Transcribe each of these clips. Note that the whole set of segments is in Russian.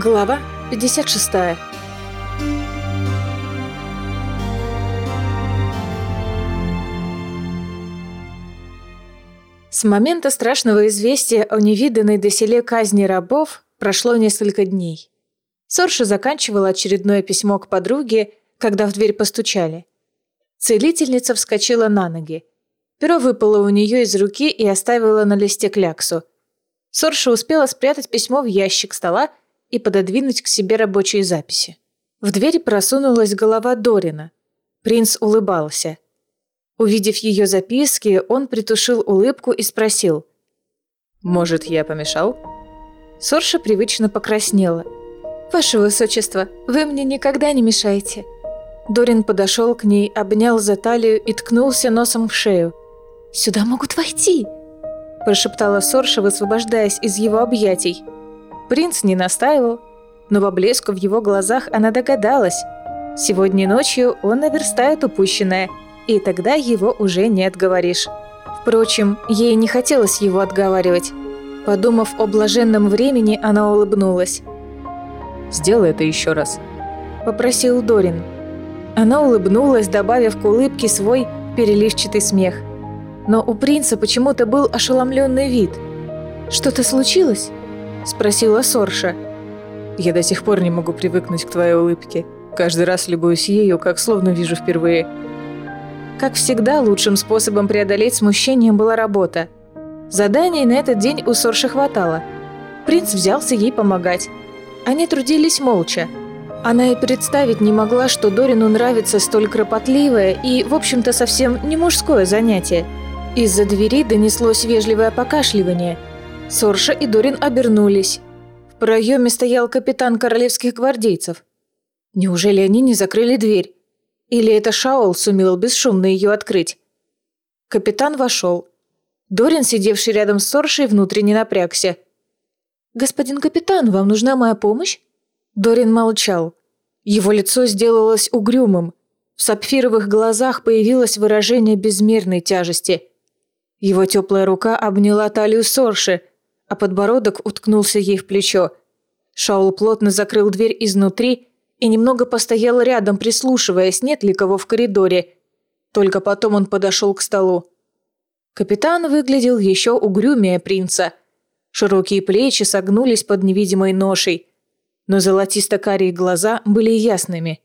Глава 56 С момента страшного известия о невиданной доселе казни рабов прошло несколько дней. Сорша заканчивала очередное письмо к подруге, когда в дверь постучали. Целительница вскочила на ноги. Перо выпало у нее из руки и оставила на листе кляксу. Сорша успела спрятать письмо в ящик стола и пододвинуть к себе рабочие записи. В дверь просунулась голова Дорина. Принц улыбался. Увидев ее записки, он притушил улыбку и спросил. «Может, я помешал?» Сорша привычно покраснела. «Ваше Высочество, вы мне никогда не мешаете». Дорин подошел к ней, обнял за талию и ткнулся носом в шею. «Сюда могут войти!» – прошептала Сорша, высвобождаясь из его объятий. Принц не настаивал, но по блеску в его глазах она догадалась. Сегодня ночью он наверстает упущенное, и тогда его уже не отговоришь. Впрочем, ей не хотелось его отговаривать. Подумав о блаженном времени, она улыбнулась. «Сделай это еще раз», – попросил Дорин. Она улыбнулась, добавив к улыбке свой переливчатый смех. Но у принца почему-то был ошеломленный вид. «Что-то случилось?» – спросила Сорша. «Я до сих пор не могу привыкнуть к твоей улыбке. Каждый раз любуюсь ею, как словно вижу впервые». Как всегда, лучшим способом преодолеть смущение была работа. Заданий на этот день у Сорши хватало. Принц взялся ей помогать. Они трудились молча. Она и представить не могла, что Дорину нравится столь кропотливое и, в общем-то, совсем не мужское занятие. Из-за двери донеслось вежливое покашливание – Сорша и Дорин обернулись. В проеме стоял капитан королевских гвардейцев. Неужели они не закрыли дверь? Или это Шаол сумел бесшумно ее открыть? Капитан вошел. Дорин, сидевший рядом с Соршей, внутренне напрягся. «Господин капитан, вам нужна моя помощь?» Дорин молчал. Его лицо сделалось угрюмым. В сапфировых глазах появилось выражение безмерной тяжести. Его теплая рука обняла талию Сорши, а подбородок уткнулся ей в плечо. Шаул плотно закрыл дверь изнутри и немного постоял рядом, прислушиваясь, нет ли кого в коридоре. Только потом он подошел к столу. Капитан выглядел еще угрюмее принца. Широкие плечи согнулись под невидимой ношей, но золотисто-карие глаза были ясными.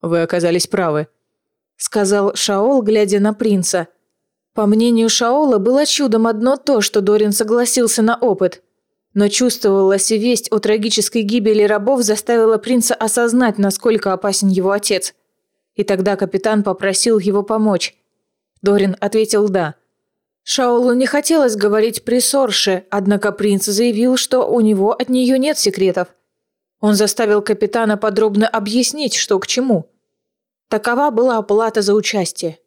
«Вы оказались правы», — сказал Шаол, глядя на принца — по мнению Шаола, было чудом одно то, что Дорин согласился на опыт. Но чувствовалась и весть о трагической гибели рабов заставила принца осознать, насколько опасен его отец. И тогда капитан попросил его помочь. Дорин ответил «да». Шаолу не хотелось говорить при Сорше, однако принц заявил, что у него от нее нет секретов. Он заставил капитана подробно объяснить, что к чему. Такова была оплата за участие.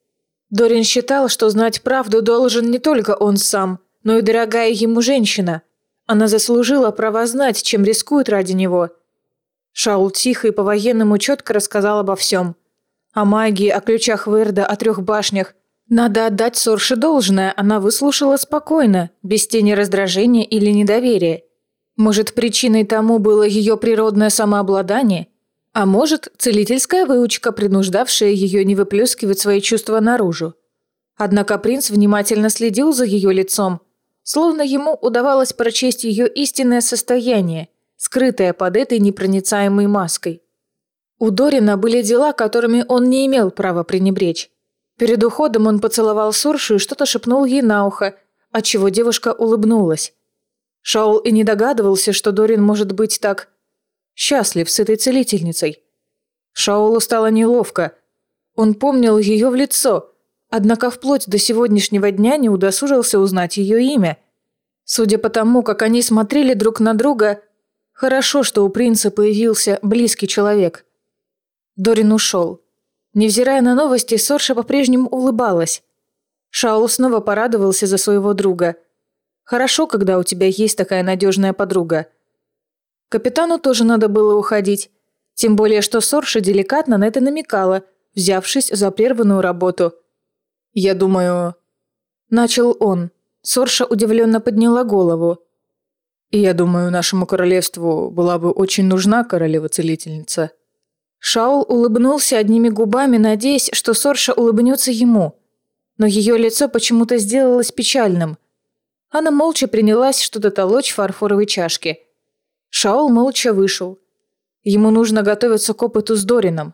Дорин считал, что знать правду должен не только он сам, но и дорогая ему женщина. Она заслужила право знать, чем рискует ради него. Шаул тихо и по-военному четко рассказал обо всем. О магии, о ключах Верда, о трех башнях. Надо отдать Сорше должное, она выслушала спокойно, без тени раздражения или недоверия. Может, причиной тому было ее природное самообладание – а может, целительская выучка, принуждавшая ее не выплескивать свои чувства наружу. Однако принц внимательно следил за ее лицом, словно ему удавалось прочесть ее истинное состояние, скрытое под этой непроницаемой маской. У Дорина были дела, которыми он не имел права пренебречь. Перед уходом он поцеловал Суршу и что-то шепнул ей на ухо, отчего девушка улыбнулась. Шаул и не догадывался, что Дорин может быть так счастлив с этой целительницей. Шаолу стало неловко. Он помнил ее в лицо, однако вплоть до сегодняшнего дня не удосужился узнать ее имя. Судя по тому, как они смотрели друг на друга, хорошо, что у принца появился близкий человек. Дорин ушел. Невзирая на новости, Сорша по-прежнему улыбалась. Шаул снова порадовался за своего друга. Хорошо, когда у тебя есть такая надежная подруга – Капитану тоже надо было уходить. Тем более, что Сорша деликатно на это намекала, взявшись за прерванную работу. «Я думаю...» Начал он. Сорша удивленно подняла голову. И я думаю, нашему королевству была бы очень нужна королева-целительница. Шаул улыбнулся одними губами, надеясь, что Сорша улыбнется ему. Но ее лицо почему-то сделалось печальным. Она молча принялась что-то толочь в фарфоровой чашке. Шаул молча вышел. Ему нужно готовиться к опыту с Дорином.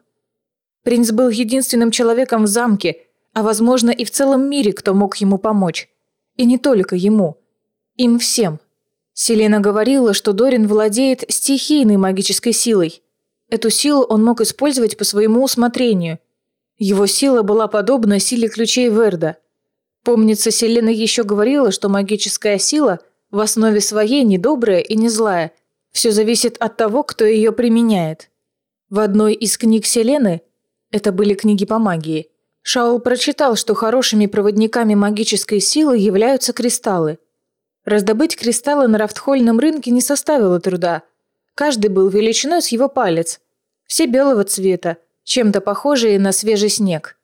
Принц был единственным человеком в замке, а, возможно, и в целом мире, кто мог ему помочь. И не только ему. Им всем. Селена говорила, что Дорин владеет стихийной магической силой. Эту силу он мог использовать по своему усмотрению. Его сила была подобна силе ключей Верда. Помнится, Селена еще говорила, что магическая сила в основе своей не добрая и не злая. Все зависит от того, кто ее применяет. В одной из книг Селены, это были книги по магии, Шаул прочитал, что хорошими проводниками магической силы являются кристаллы. Раздобыть кристаллы на рафтхольном рынке не составило труда. Каждый был величиной с его палец. Все белого цвета, чем-то похожие на свежий снег.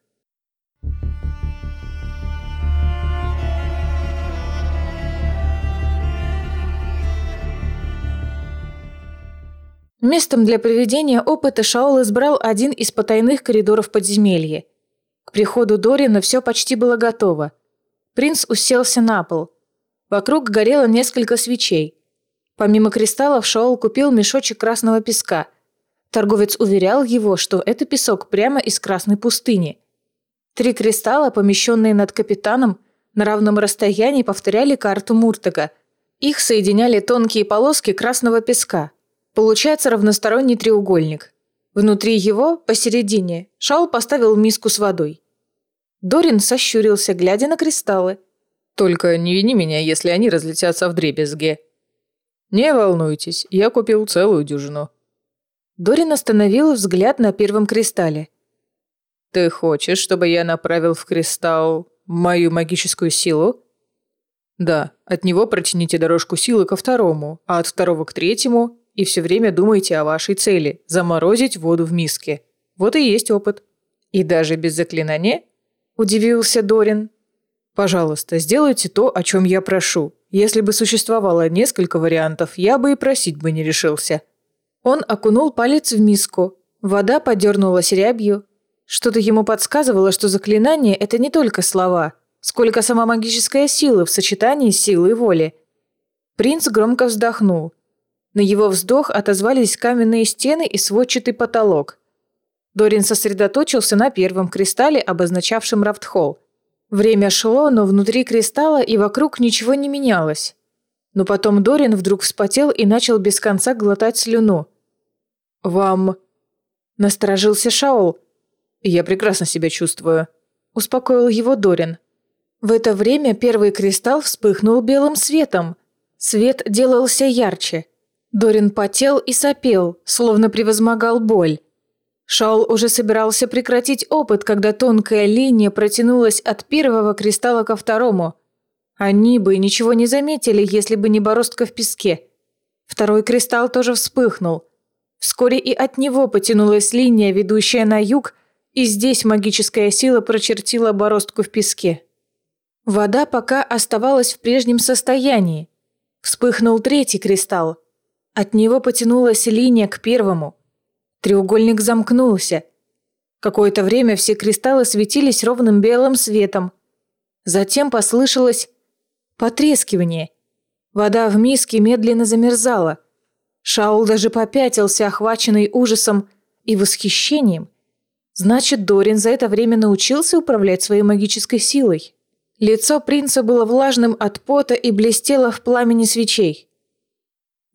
Местом для проведения опыта Шаул избрал один из потайных коридоров подземелья – к приходу Дорина все почти было готово. Принц уселся на пол. Вокруг горело несколько свечей. Помимо кристаллов Шоул купил мешочек красного песка. Торговец уверял его, что это песок прямо из красной пустыни. Три кристалла, помещенные над капитаном, на равном расстоянии повторяли карту Муртага. Их соединяли тонкие полоски красного песка. Получается равносторонний треугольник – Внутри его, посередине, Шаул поставил миску с водой. Дорин сощурился, глядя на кристаллы. «Только не вини меня, если они разлетятся в дребезге». «Не волнуйтесь, я купил целую дюжину». Дорин остановил взгляд на первом кристалле. «Ты хочешь, чтобы я направил в кристалл мою магическую силу?» «Да, от него протяните дорожку силы ко второму, а от второго к третьему и все время думаете о вашей цели – заморозить воду в миске. Вот и есть опыт. И даже без заклинания? Удивился Дорин. Пожалуйста, сделайте то, о чем я прошу. Если бы существовало несколько вариантов, я бы и просить бы не решился. Он окунул палец в миску. Вода подернулась рябью. Что-то ему подсказывало, что заклинание – это не только слова, сколько сама магическая сила в сочетании с силой воли. Принц громко вздохнул. На его вздох отозвались каменные стены и сводчатый потолок. Дорин сосредоточился на первом кристалле, обозначавшем Рафтхолл. Время шло, но внутри кристалла и вокруг ничего не менялось. Но потом Дорин вдруг вспотел и начал без конца глотать слюну. «Вам...» – насторожился Шаол. «Я прекрасно себя чувствую», – успокоил его Дорин. В это время первый кристалл вспыхнул белым светом. Свет делался ярче – Дорин потел и сопел, словно превозмогал боль. Шаул уже собирался прекратить опыт, когда тонкая линия протянулась от первого кристалла ко второму. Они бы ничего не заметили, если бы не бороздка в песке. Второй кристалл тоже вспыхнул. Вскоре и от него потянулась линия, ведущая на юг, и здесь магическая сила прочертила бороздку в песке. Вода пока оставалась в прежнем состоянии. Вспыхнул третий кристалл. От него потянулась линия к первому. Треугольник замкнулся. Какое-то время все кристаллы светились ровным белым светом. Затем послышалось потрескивание. Вода в миске медленно замерзала. Шаул даже попятился, охваченный ужасом и восхищением. Значит, Дорин за это время научился управлять своей магической силой. Лицо принца было влажным от пота и блестело в пламени свечей.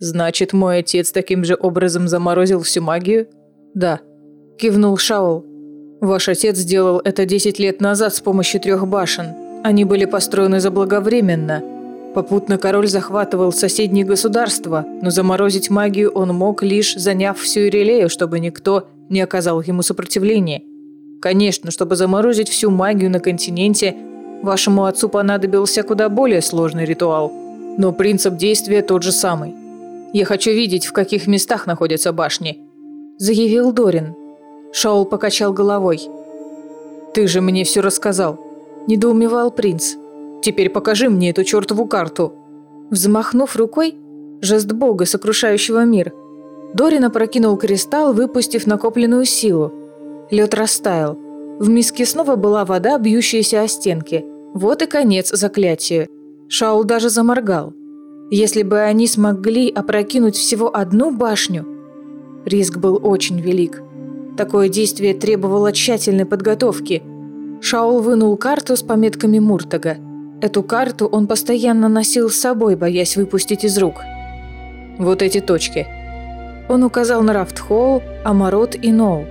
«Значит, мой отец таким же образом заморозил всю магию?» «Да», – кивнул Шаул. «Ваш отец сделал это 10 лет назад с помощью трех башен. Они были построены заблаговременно. Попутно король захватывал соседние государства, но заморозить магию он мог, лишь заняв всю Ирелею, чтобы никто не оказал ему сопротивления. Конечно, чтобы заморозить всю магию на континенте, вашему отцу понадобился куда более сложный ритуал. Но принцип действия тот же самый. Я хочу видеть, в каких местах находятся башни», – заявил Дорин. Шаул покачал головой. «Ты же мне все рассказал», – недоумевал принц. «Теперь покажи мне эту чертову карту». Взмахнув рукой, Жест бога, сокрушающего мир. Дорин опрокинул кристалл, выпустив накопленную силу. Лед растаял. В миске снова была вода, бьющаяся о стенки. Вот и конец заклятию. Шаул даже заморгал. Если бы они смогли опрокинуть всего одну башню, риск был очень велик. Такое действие требовало тщательной подготовки. Шаул вынул карту с пометками Муртага. Эту карту он постоянно носил с собой, боясь выпустить из рук. «Вот эти точки». Он указал на Рафтхолл, Амарот и Ноу.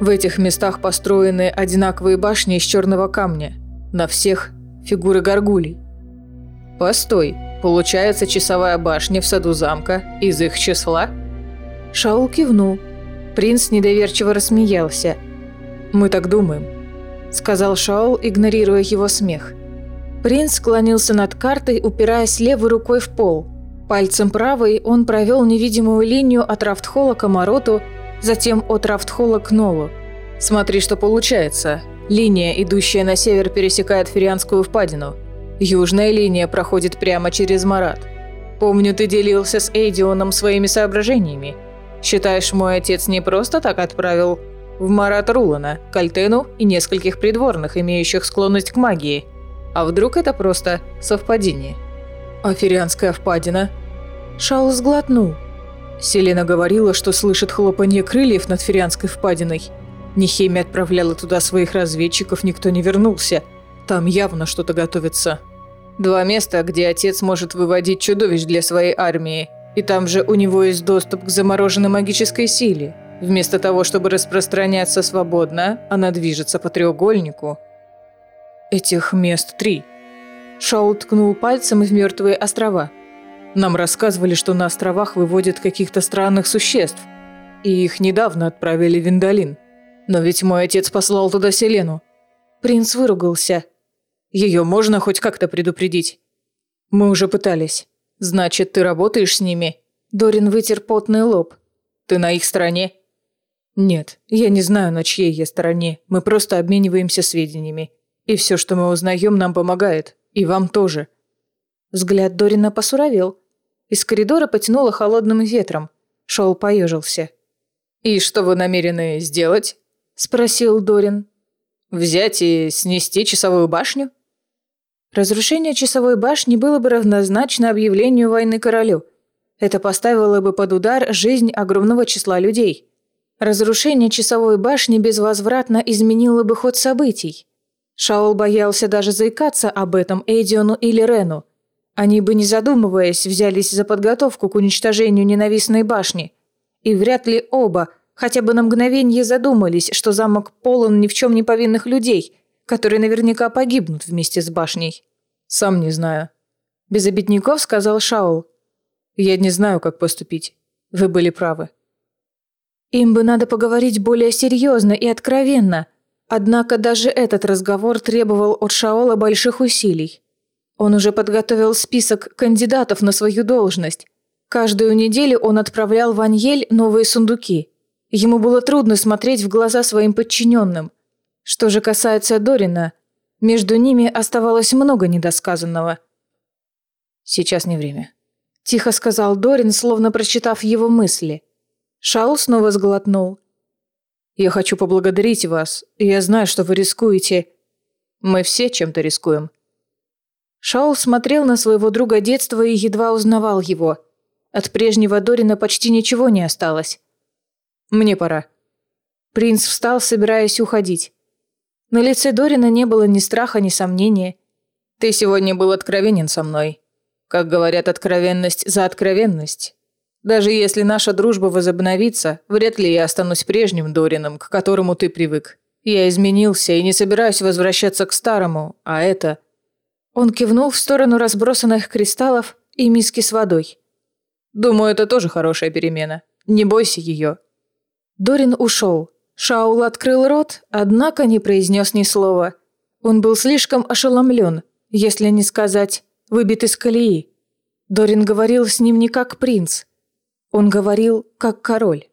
В этих местах построены одинаковые башни из черного камня. На всех фигуры горгулей. Постой, получается часовая башня в саду замка из их числа? Шаул кивнул. Принц недоверчиво рассмеялся. «Мы так думаем», – сказал Шаул, игнорируя его смех. Принц склонился над картой, упираясь левой рукой в пол. Пальцем правой он провел невидимую линию от Рафтхола к Амароту, затем от Рафтхола к Нолу. «Смотри, что получается. Линия, идущая на север, пересекает Ферианскую впадину. Южная линия проходит прямо через Марат. Помню, ты делился с Эйдионом своими соображениями. Считаешь, мой отец не просто так отправил в Марат Рулана, Кальтену и нескольких придворных, имеющих склонность к магии? А вдруг это просто совпадение? Аферианская впадина. Шаул сглотнул. Селена говорила, что слышит хлопанье крыльев над Ферианской впадиной. Нехемия отправляла туда своих разведчиков, никто не вернулся. Там явно что-то готовится. Два места, где отец может выводить чудовищ для своей армии. И там же у него есть доступ к замороженной магической силе. Вместо того, чтобы распространяться свободно, она движется по треугольнику. Этих мест три. Шаул ткнул пальцем в мертвые острова. Нам рассказывали, что на островах выводят каких-то странных существ. И их недавно отправили в Виндалин. Но ведь мой отец послал туда Селену. Принц выругался. Ее можно хоть как-то предупредить? Мы уже пытались. Значит, ты работаешь с ними? Дорин вытер потный лоб. Ты на их стороне? Нет, я не знаю, на чьей я стороне. Мы просто обмениваемся сведениями. И все, что мы узнаем, нам помогает. И вам тоже. Взгляд Дорина посуровел. Из коридора потянуло холодным ветром. Шоу поежился. «И что вы намерены сделать?» – спросил Дорин. «Взять и снести часовую башню?» Разрушение часовой башни было бы равнозначно объявлению войны королю. Это поставило бы под удар жизнь огромного числа людей. Разрушение часовой башни безвозвратно изменило бы ход событий. Шаол боялся даже заикаться об этом Эдиону или Рену. Они бы, не задумываясь, взялись за подготовку к уничтожению ненавистной башни. И вряд ли оба хотя бы на мгновение задумались, что замок полон ни в чем не повинных людей – которые наверняка погибнут вместе с башней. Сам не знаю. Без обедняков сказал Шаул. Я не знаю, как поступить. Вы были правы. Им бы надо поговорить более серьезно и откровенно. Однако даже этот разговор требовал от Шаола больших усилий. Он уже подготовил список кандидатов на свою должность. Каждую неделю он отправлял в Аньель новые сундуки. Ему было трудно смотреть в глаза своим подчиненным – что же касается Дорина, между ними оставалось много недосказанного. «Сейчас не время», – тихо сказал Дорин, словно прочитав его мысли. Шаул снова сглотнул. «Я хочу поблагодарить вас. Я знаю, что вы рискуете. Мы все чем-то рискуем». Шаул смотрел на своего друга детства и едва узнавал его. От прежнего Дорина почти ничего не осталось. «Мне пора». Принц встал, собираясь уходить. На лице Дорина не было ни страха, ни сомнения. «Ты сегодня был откровенен со мной. Как говорят, откровенность за откровенность. Даже если наша дружба возобновится, вряд ли я останусь прежним Дорином, к которому ты привык. Я изменился и не собираюсь возвращаться к старому, а это...» Он кивнул в сторону разбросанных кристаллов и миски с водой. «Думаю, это тоже хорошая перемена. Не бойся ее». Дорин ушел. Шаул открыл рот, однако не произнес ни слова. Он был слишком ошеломлен, если не сказать выбит из колеи. Дорин говорил с ним не как принц. Он говорил как король.